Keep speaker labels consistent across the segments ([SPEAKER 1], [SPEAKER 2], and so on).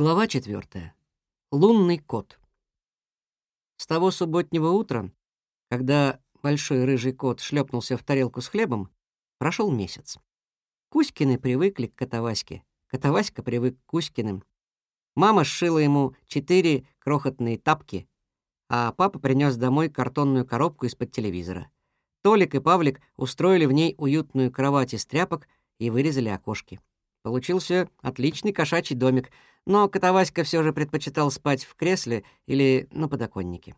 [SPEAKER 1] Глава четвертая. Лунный кот. С того субботнего утра, когда большой рыжий кот шлепнулся в тарелку с хлебом, прошел месяц. Кузькины привыкли к Котоваське, Котоваська привык к Кузькиным. Мама сшила ему четыре крохотные тапки, а папа принес домой картонную коробку из-под телевизора. Толик и Павлик устроили в ней уютную кровать из тряпок и вырезали окошки. Получился отличный кошачий домик, но Котоваська все же предпочитал спать в кресле или на подоконнике.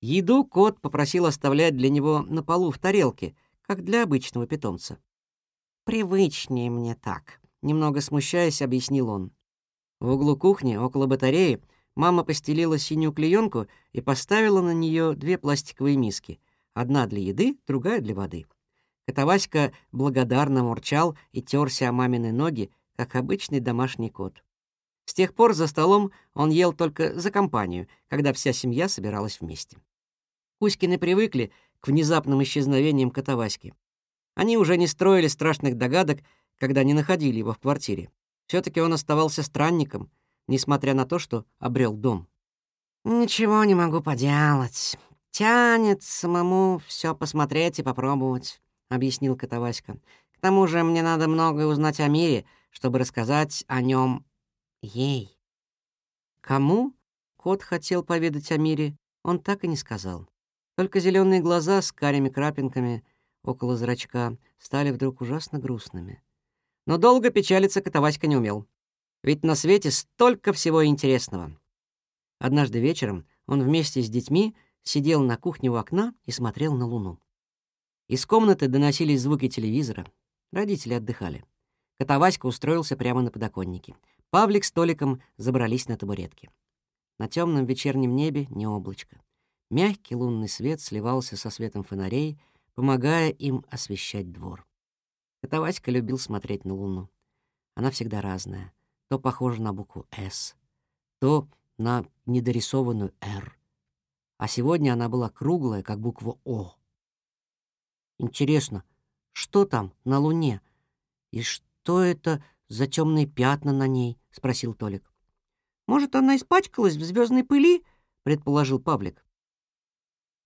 [SPEAKER 1] Еду кот попросил оставлять для него на полу в тарелке, как для обычного питомца. «Привычнее мне так», — немного смущаясь, объяснил он. В углу кухни, около батареи, мама постелила синюю клеенку и поставила на нее две пластиковые миски. Одна для еды, другая для воды. Котоваська благодарно мурчал и терся о мамины ноги, как обычный домашний кот. С тех пор за столом он ел только за компанию, когда вся семья собиралась вместе. Кузькины привыкли к внезапным исчезновениям Котоваськи. Они уже не строили страшных догадок, когда не находили его в квартире. все таки он оставался странником, несмотря на то, что обрел дом. «Ничего не могу поделать. Тянет самому все посмотреть и попробовать», — объяснил Котоваська. «К тому же мне надо многое узнать о мире, чтобы рассказать о нем ей». Кому кот хотел поведать о мире, он так и не сказал. Только зеленые глаза с карими крапинками около зрачка стали вдруг ужасно грустными. Но долго печалиться Котоваська не умел. Ведь на свете столько всего интересного. Однажды вечером он вместе с детьми сидел на кухне у окна и смотрел на луну. Из комнаты доносились звуки телевизора. Родители отдыхали. Котоваська устроился прямо на подоконнике. Павлик с Толиком забрались на табуретки. На темном вечернем небе не облачко. Мягкий лунный свет сливался со светом фонарей, помогая им освещать двор. Котоваська любил смотреть на луну. Она всегда разная. То похожа на букву «С», то на недорисованную «Р». А сегодня она была круглая, как буква «О». Интересно, что там на Луне? И что это за темные пятна на ней? спросил Толик. Может, она испачкалась в звездной пыли? предположил Павлик.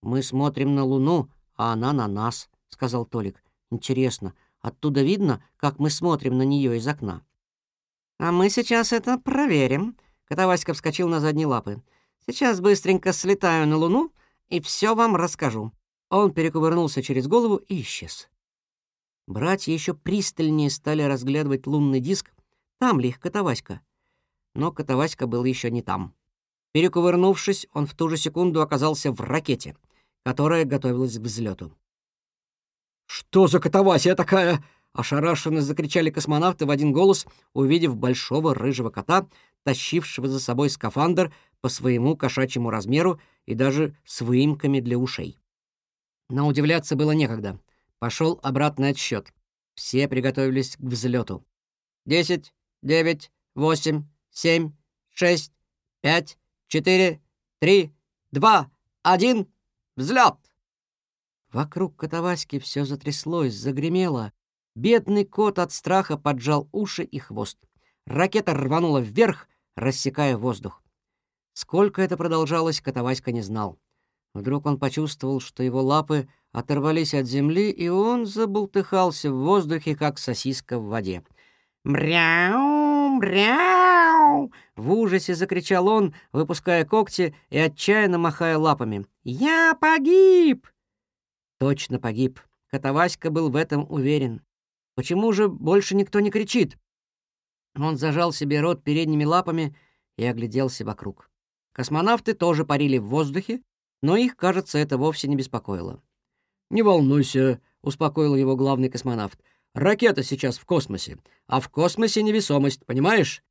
[SPEAKER 1] Мы смотрим на Луну, а она на нас, сказал Толик. Интересно, оттуда видно, как мы смотрим на нее из окна. А мы сейчас это проверим. Котоваська вскочил на задние лапы. Сейчас быстренько слетаю на Луну и все вам расскажу. Он перекувырнулся через голову и исчез. Братья еще пристальнее стали разглядывать лунный диск, там ли их Котоваська. Но Котоваська был еще не там. Перекувырнувшись, он в ту же секунду оказался в ракете, которая готовилась к взлету. «Что за Котовасия такая?» — ошарашенно закричали космонавты в один голос, увидев большого рыжего кота, тащившего за собой скафандр по своему кошачьему размеру и даже с выемками для ушей. Но удивляться было некогда. Пошел обратный отсчет. Все приготовились к взлету. Десять, девять, восемь, семь, шесть, пять, четыре, три, два, один, взлет! Вокруг Котоваськи все затряслось, загремело. Бедный кот от страха поджал уши и хвост. Ракета рванула вверх, рассекая воздух. Сколько это продолжалось, Котоваська не знал. Вдруг он почувствовал, что его лапы оторвались от земли, и он забултыхался в воздухе, как сосиска в воде. «Мряу! Мряу!» В ужасе закричал он, выпуская когти и отчаянно махая лапами. «Я погиб!» Точно погиб. Котоваська был в этом уверен. Почему же больше никто не кричит? Он зажал себе рот передними лапами и огляделся вокруг. Космонавты тоже парили в воздухе, но их, кажется, это вовсе не беспокоило. «Не волнуйся», — успокоил его главный космонавт. «Ракета сейчас в космосе, а в космосе невесомость, понимаешь?»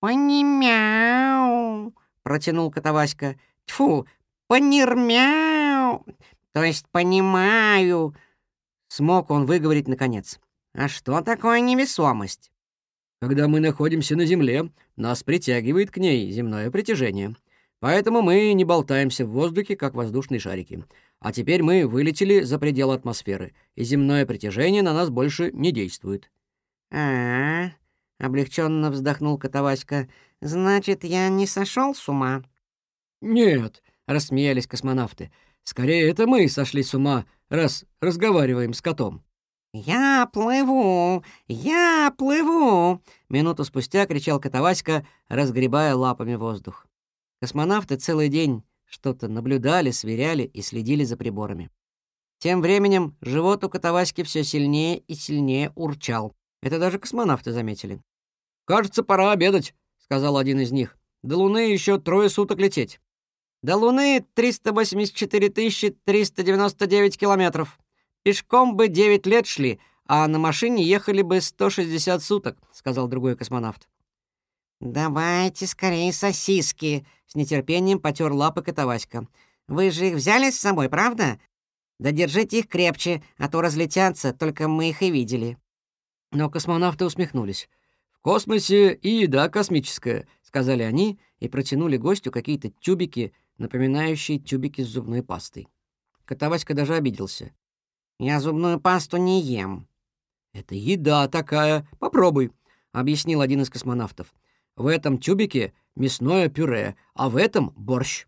[SPEAKER 2] «Понимяу», — протянул Котоваська. «Тьфу, понирмяу, то есть понимаю».
[SPEAKER 1] Смог он выговорить наконец.
[SPEAKER 2] «А что такое невесомость?»
[SPEAKER 1] «Когда мы находимся на Земле, нас притягивает к ней земное притяжение. Поэтому мы не болтаемся в воздухе, как воздушные шарики. А теперь мы вылетели за пределы атмосферы, и земное притяжение на нас больше не действует.
[SPEAKER 2] А, -а, -а — облегченно вздохнул Котоваська. «Значит, я не сошел с ума?»
[SPEAKER 1] «Нет», — рассмеялись космонавты. «Скорее, это мы сошли с ума, раз разговариваем с котом».
[SPEAKER 2] «Я плыву! Я плыву!» Минуту спустя кричал Котоваська, разгребая лапами воздух. Космонавты целый день что-то наблюдали, сверяли и следили за приборами. Тем временем живот у Котоваськи все сильнее и сильнее урчал. Это даже космонавты заметили.
[SPEAKER 1] «Кажется, пора обедать», — сказал один из них. «До Луны еще трое суток лететь».
[SPEAKER 2] «До Луны 384 399 километров. Пешком бы 9 лет шли, а на машине ехали бы 160 суток», — сказал другой космонавт. «Давайте скорее сосиски», — с нетерпением потер лапы Котоваська. «Вы же их взяли с собой, правда? Да держите их крепче, а то разлетятся, только мы их и видели».
[SPEAKER 1] Но космонавты усмехнулись. «В космосе и еда космическая», — сказали они и протянули гостю какие-то тюбики, напоминающие тюбики с зубной пастой. Котоваська даже обиделся.
[SPEAKER 2] «Я зубную пасту не ем».
[SPEAKER 1] «Это еда такая, попробуй», — объяснил один из космонавтов. В этом тюбике мясное пюре, а в этом борщ.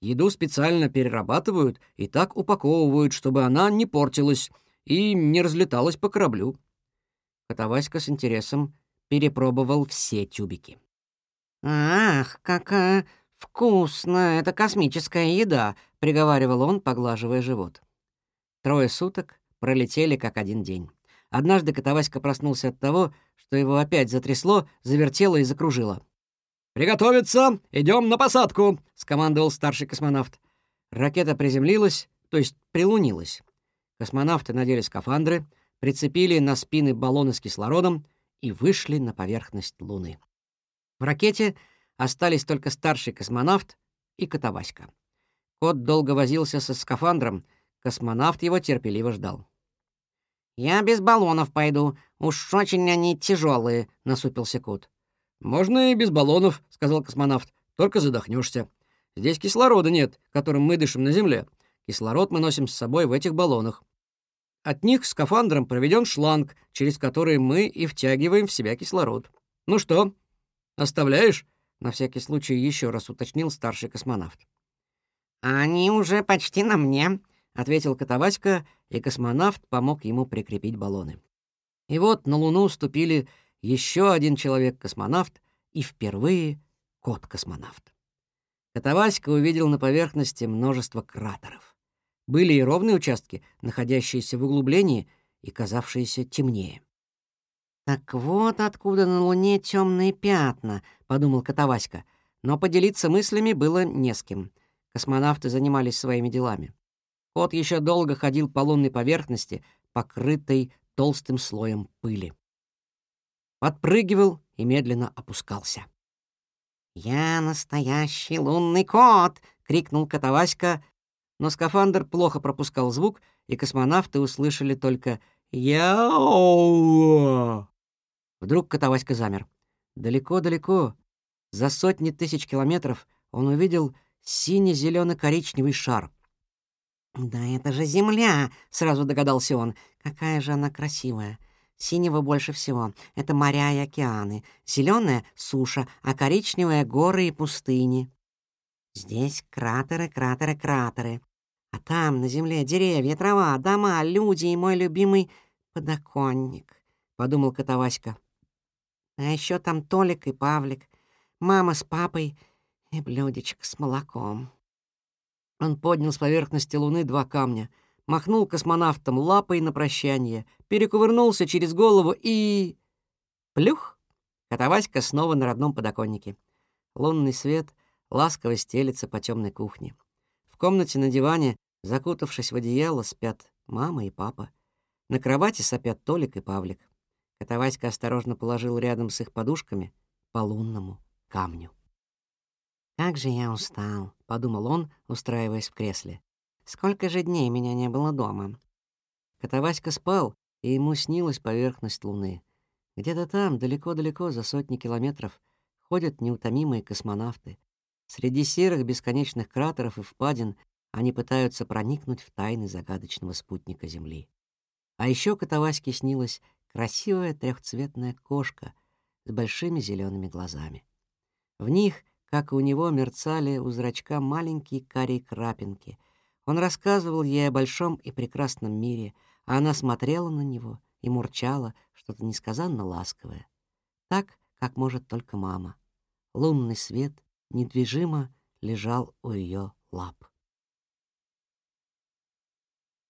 [SPEAKER 1] Еду специально перерабатывают и так упаковывают, чтобы она не портилась и не разлеталась по кораблю. Котоваська с интересом перепробовал все тюбики.
[SPEAKER 2] «Ах, какая вкусная эта космическая еда!» — приговаривал он, поглаживая живот.
[SPEAKER 1] Трое суток пролетели как один день. Однажды Котоваська проснулся от того, что его опять затрясло, завертело и закружило. «Приготовиться! Идем на посадку!» — скомандовал старший космонавт. Ракета приземлилась, то есть прилунилась. Космонавты надели скафандры, прицепили на спины баллоны с кислородом и вышли на поверхность Луны. В ракете остались только старший космонавт и Котоваська. Кот долго возился со скафандром, космонавт его терпеливо ждал.
[SPEAKER 2] «Я без баллонов пойду. Уж очень они тяжелые, насупился кот.
[SPEAKER 1] «Можно и без баллонов», — сказал космонавт. «Только задохнешься. Здесь кислорода нет, которым мы дышим на Земле. Кислород мы носим с собой в этих баллонах. От них скафандром проведен шланг, через который мы и втягиваем в себя кислород. Ну что, оставляешь?» На всякий случай еще раз уточнил старший космонавт.
[SPEAKER 2] «Они уже почти на мне», —
[SPEAKER 1] ответил Котоваська, и космонавт помог ему прикрепить баллоны. И вот на Луну ступили еще один человек-космонавт и впервые кот-космонавт. Котоваська увидел на поверхности множество кратеров. Были и ровные участки, находящиеся в углублении и казавшиеся темнее.
[SPEAKER 2] «Так вот откуда на Луне темные пятна», — подумал Котоваська. Но поделиться мыслями было не с кем. Космонавты занимались своими делами. Кот еще долго ходил по лунной поверхности, покрытой толстым слоем пыли. Подпрыгивал и медленно опускался. «Я настоящий лунный кот!» — крикнул Котоваська, но скафандр плохо пропускал звук, и космонавты услышали только «Яу!». Вдруг Котоваська замер. Далеко-далеко, за сотни тысяч километров, он увидел сине зелено коричневый шар — «Да это же Земля!» — сразу догадался он. «Какая же она красивая!» Синего больше всего. Это моря и океаны. Зеленая — суша, а коричневая — горы и пустыни. Здесь кратеры, кратеры, кратеры. А там, на земле, деревья, трава, дома, люди и мой любимый подоконник, — подумал Котоваська. А еще там Толик и Павлик, мама с папой и блюдечко с молоком. Он поднял с поверхности Луны два камня, махнул космонавтом лапой на прощание, перекувырнулся через голову и... Плюх! Котоваська снова на родном подоконнике. Лунный свет ласково стелится по темной кухне. В комнате на диване, закутавшись в одеяло, спят мама и папа. На кровати сопят Толик и Павлик. Котоваська осторожно положил рядом с их подушками по лунному камню. «Как же я устал», — подумал он, устраиваясь в кресле. «Сколько же дней меня не было дома?» Котоваська спал, и ему снилась поверхность Луны. Где-то там, далеко-далеко, за сотни километров, ходят неутомимые космонавты. Среди серых бесконечных кратеров и впадин они пытаются проникнуть в тайны загадочного спутника Земли. А еще Котоваське снилась красивая трехцветная кошка,
[SPEAKER 1] с большими зелеными глазами. В них, как и у него, мерцали у зрачка маленькие карие крапинки. Он рассказывал ей о большом и прекрасном мире, а она смотрела на него и мурчала что-то несказанно ласковое. Так, как может только мама. Лунный свет недвижимо лежал у ее лап.